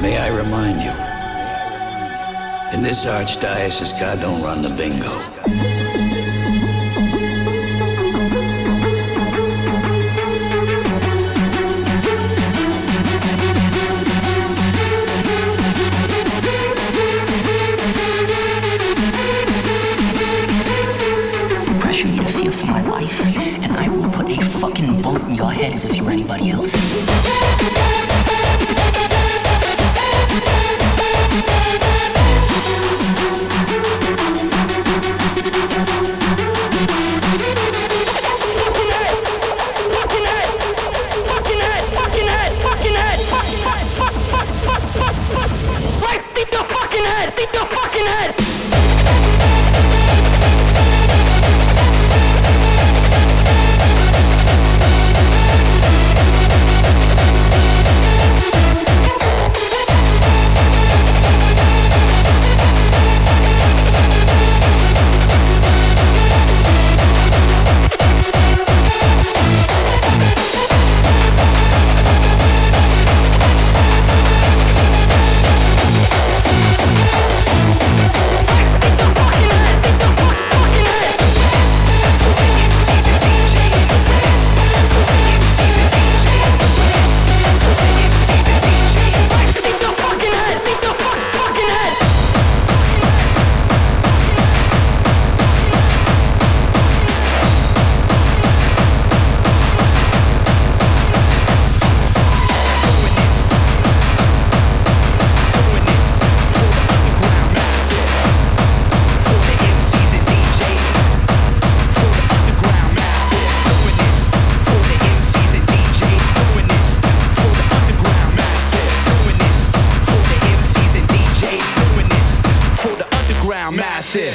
May I remind you, in this archdiocese, God don't run the bingo. Fucking bullet in your head as if you were anybody else. fear.